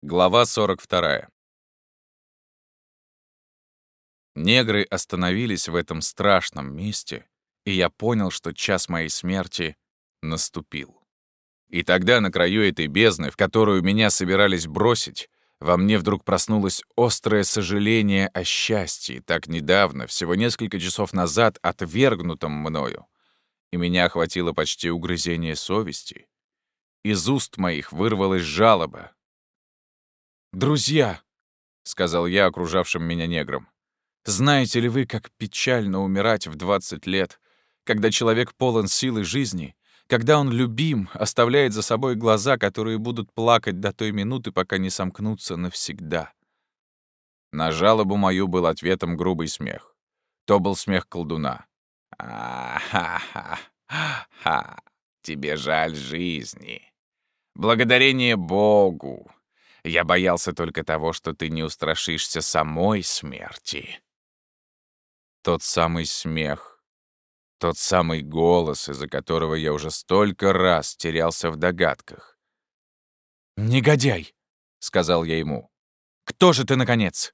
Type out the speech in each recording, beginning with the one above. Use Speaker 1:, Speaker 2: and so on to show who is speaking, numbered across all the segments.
Speaker 1: Глава 42. Негры остановились в этом страшном месте, и я понял, что час моей смерти наступил. И тогда на краю этой бездны, в которую меня собирались бросить, во мне вдруг проснулось острое сожаление о счастье, так недавно, всего несколько часов назад, отвергнутом мною. И меня охватило почти угрызение совести. Из уст моих вырвалась жалоба, «Друзья», — сказал я окружавшим меня неграм, «знаете ли вы, как печально умирать в 20 лет, когда человек полон силы жизни, когда он любим, оставляет за собой глаза, которые будут плакать до той минуты, пока не сомкнутся навсегда?» На жалобу мою был ответом грубый смех. То был смех колдуна. «А-ха-ха-ха! Тебе жаль жизни. Благодарение Богу, я боялся только того, что ты не устрашишься самой смерти. Тот самый смех, тот самый голос, из-за которого я уже столько раз терялся в догадках. «Негодяй!» — сказал я ему. «Кто же ты, наконец?»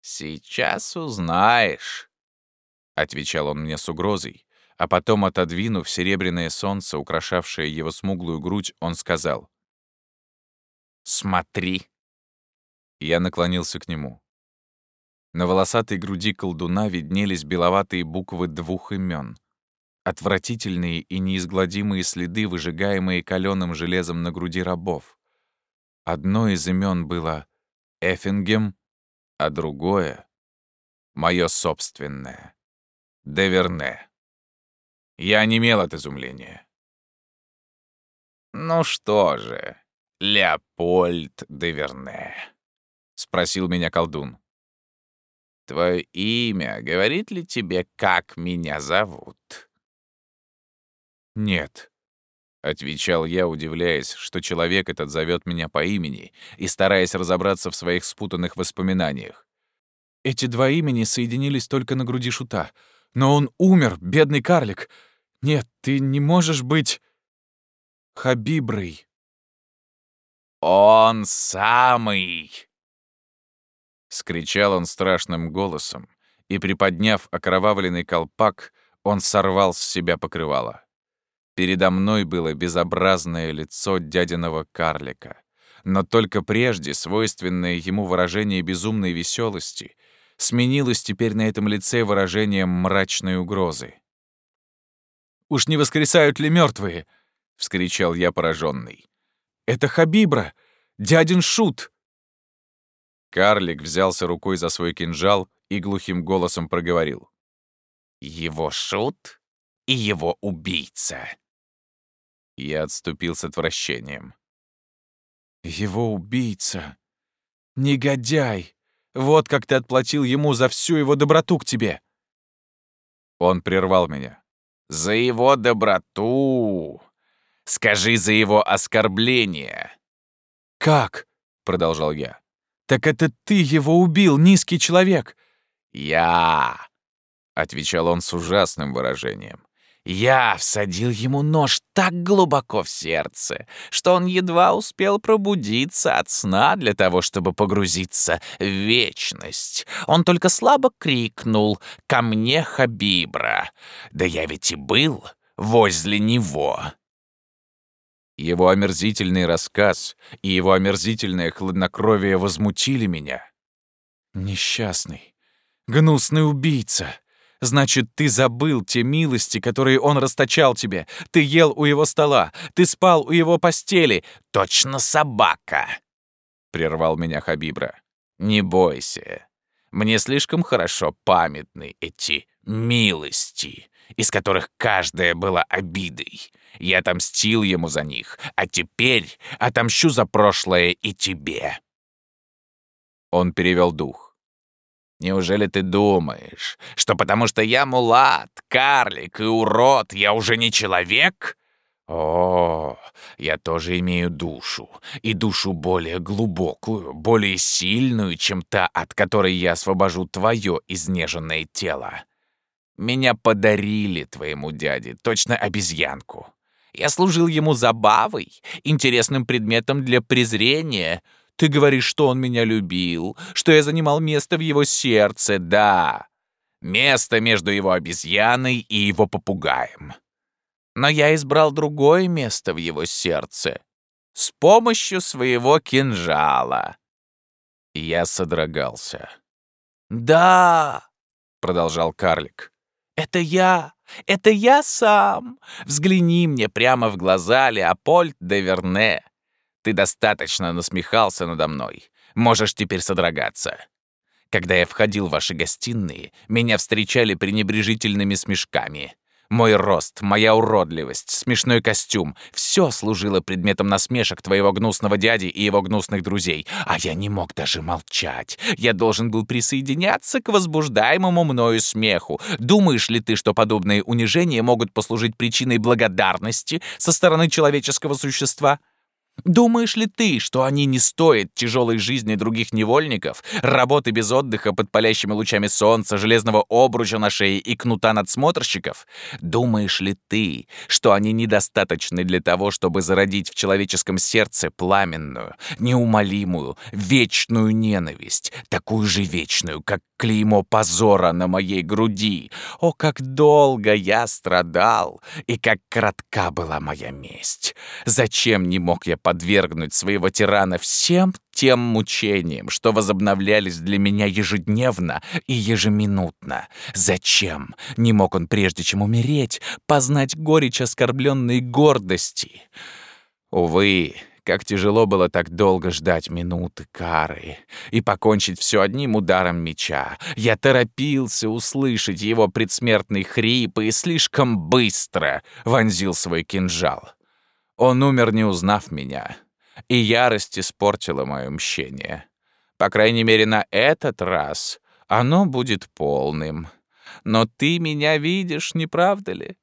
Speaker 1: «Сейчас узнаешь», — отвечал он мне с угрозой, а потом, отодвинув серебряное солнце, украшавшее его смуглую грудь, он сказал. Смотри!» Я наклонился к нему. На волосатой груди колдуна виднелись беловатые буквы двух имен. Отвратительные и неизгладимые следы, выжигаемые каленым железом на груди рабов. Одно из имен было Эффингем, а другое — мое собственное — Деверне. Я онемел от изумления. «Ну что же», Леопольд де Верне?» — спросил меня колдун. «Твое имя говорит ли тебе, как меня зовут?» «Нет», — отвечал я, удивляясь, что человек этот зовет меня по имени и стараясь разобраться в своих спутанных воспоминаниях. «Эти два имени соединились только на груди шута. Но он умер, бедный карлик. Нет, ты не можешь быть... Хабиброй». «Он самый!» Скричал он страшным голосом, и, приподняв окровавленный колпак, он сорвал с себя покрывало. Передо мной было безобразное лицо дядиного карлика, но только прежде свойственное ему выражение безумной веселости сменилось теперь на этом лице выражением мрачной угрозы. «Уж не воскресают ли мертвые? вскричал я пораженный. Это Хабибра! Дядин Шут!» Карлик взялся рукой за свой кинжал и глухим голосом проговорил. «Его Шут и его убийца!» Я отступил с отвращением. «Его убийца! Негодяй! Вот как ты отплатил ему за всю его доброту к тебе!» Он прервал меня. «За его доброту! Скажи за его оскорбление!» «Как?» — продолжал я. «Так это ты его убил, низкий человек!» «Я!» — отвечал он с ужасным выражением. «Я всадил ему нож так глубоко в сердце, что он едва успел пробудиться от сна для того, чтобы погрузиться в вечность. Он только слабо крикнул «Ко мне, Хабибра!» Да я ведь и был возле него. Его омерзительный рассказ и его омерзительное хладнокровие возмутили меня. «Несчастный, гнусный убийца! Значит, ты забыл те милости, которые он расточал тебе. Ты ел у его стола, ты спал у его постели. Точно собака!» — прервал меня Хабибра. «Не бойся. Мне слишком хорошо памятны эти милости, из которых каждая была обидой. Я отомстил ему за них, а теперь отомщу за прошлое и тебе». Он перевел дух. «Неужели ты думаешь, что потому что я мулат, карлик и урод, я уже не человек?» О, я тоже имею душу, и душу более глубокую, более сильную, чем та, от которой я освобожу твое изнеженное тело. Меня подарили твоему дяде, точно обезьянку. Я служил ему забавой, интересным предметом для презрения. Ты говоришь, что он меня любил, что я занимал место в его сердце, да. Место между его обезьяной и его попугаем. Но я избрал другое место в его сердце с помощью своего кинжала. Я содрогался. «Да!» — продолжал карлик. «Это я! Это я сам! Взгляни мне прямо в глаза, Леопольд де Верне. Ты достаточно насмехался надо мной. Можешь теперь содрогаться. Когда я входил в ваши гостиные, меня встречали пренебрежительными смешками. Мой рост, моя уродливость, смешной костюм — все служило предметом насмешек твоего гнусного дяди и его гнусных друзей. А я не мог даже молчать. Я должен был присоединяться к возбуждаемому мною смеху. Думаешь ли ты, что подобные унижения могут послужить причиной благодарности со стороны человеческого существа? Думаешь ли ты, что они не стоят тяжелой жизни других невольников, работы без отдыха под палящими лучами солнца, железного обруча на шее и кнута надсмотрщиков? Думаешь ли ты, что они недостаточны для того, чтобы зародить в человеческом сердце пламенную, неумолимую, вечную ненависть, такую же вечную, как клеймо позора на моей груди? О, как долго я страдал, и как кратка была моя месть! Зачем не мог я подвергнуть своего тирана всем тем мучениям, что возобновлялись для меня ежедневно и ежеминутно. Зачем не мог он, прежде чем умереть, познать горечь оскорбленной гордости? Увы, как тяжело было так долго ждать минуты кары и покончить все одним ударом меча. Я торопился услышать его предсмертный хрип и слишком быстро вонзил свой кинжал. Он умер, не узнав меня, и ярость испортила мое мщение. По крайней мере, на этот раз оно будет полным. Но ты меня видишь, не правда ли?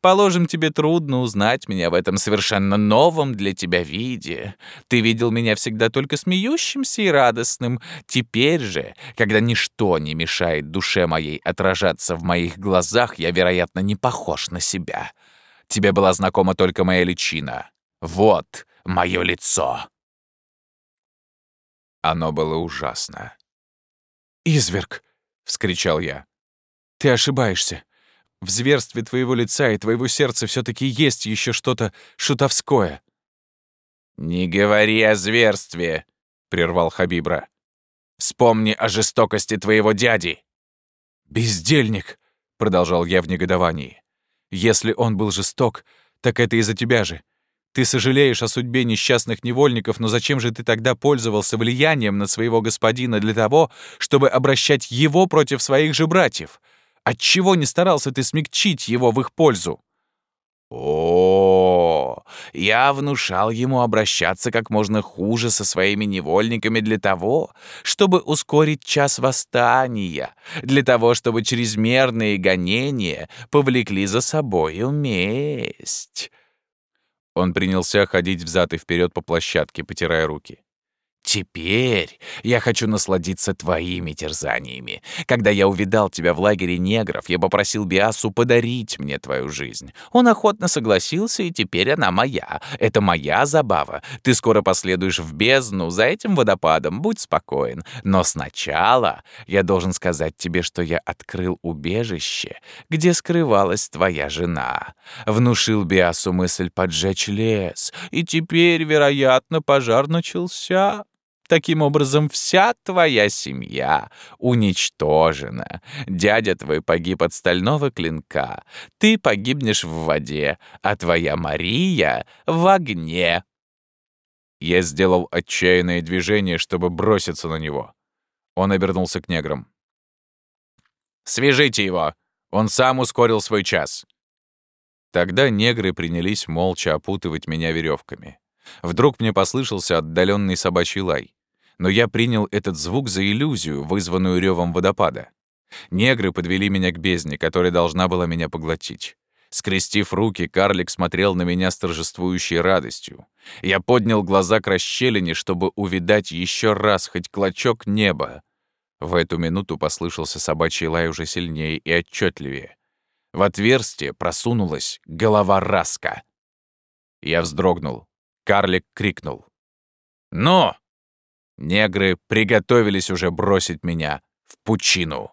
Speaker 1: Положим, тебе трудно узнать меня в этом совершенно новом для тебя виде. Ты видел меня всегда только смеющимся и радостным. Теперь же, когда ничто не мешает душе моей отражаться в моих глазах, я, вероятно, не похож на себя. Тебе была знакома только моя личина. Вот мое лицо!» Оно было ужасно. «Изверг!» — вскричал я. «Ты ошибаешься. В зверстве твоего лица и твоего сердца все таки есть еще что-то шутовское». «Не говори о зверстве!» — прервал Хабибра. «Вспомни о жестокости твоего дяди!» «Бездельник!» — продолжал я в негодовании. Если он был жесток, так это из-за тебя же. Ты сожалеешь о судьбе несчастных невольников, но зачем же ты тогда пользовался влиянием на своего господина для того, чтобы обращать его против своих же братьев? Отчего не старался ты смягчить его в их пользу? Я внушал ему обращаться как можно хуже со своими невольниками для того, чтобы ускорить час восстания, для того, чтобы чрезмерные гонения повлекли за собою месть. Он принялся ходить взад и вперед по площадке, потирая руки. Теперь я хочу насладиться твоими терзаниями. Когда я увидал тебя в лагере негров, я попросил Биасу подарить мне твою жизнь. Он охотно согласился, и теперь она моя. Это моя забава. Ты скоро последуешь в бездну за этим водопадом, будь спокоен. Но сначала я должен сказать тебе, что я открыл убежище, где скрывалась твоя жена. Внушил Биасу мысль поджечь лес, и теперь, вероятно, пожар начался. Таким образом, вся твоя семья уничтожена. Дядя твой погиб от стального клинка. Ты погибнешь в воде, а твоя Мария — в огне. Я сделал отчаянное движение, чтобы броситься на него. Он обернулся к неграм. «Свяжите его! Он сам ускорил свой час!» Тогда негры принялись молча опутывать меня веревками. Вдруг мне послышался отдаленный собачий лай но я принял этот звук за иллюзию, вызванную ревом водопада. Негры подвели меня к бездне, которая должна была меня поглотить. Скрестив руки, карлик смотрел на меня с торжествующей радостью. Я поднял глаза к расщелине, чтобы увидать еще раз хоть клочок неба. В эту минуту послышался собачий лай уже сильнее и отчетливее. В отверстие просунулась голова Раска. Я вздрогнул. Карлик крикнул. «Но! Негры приготовились уже бросить меня в пучину.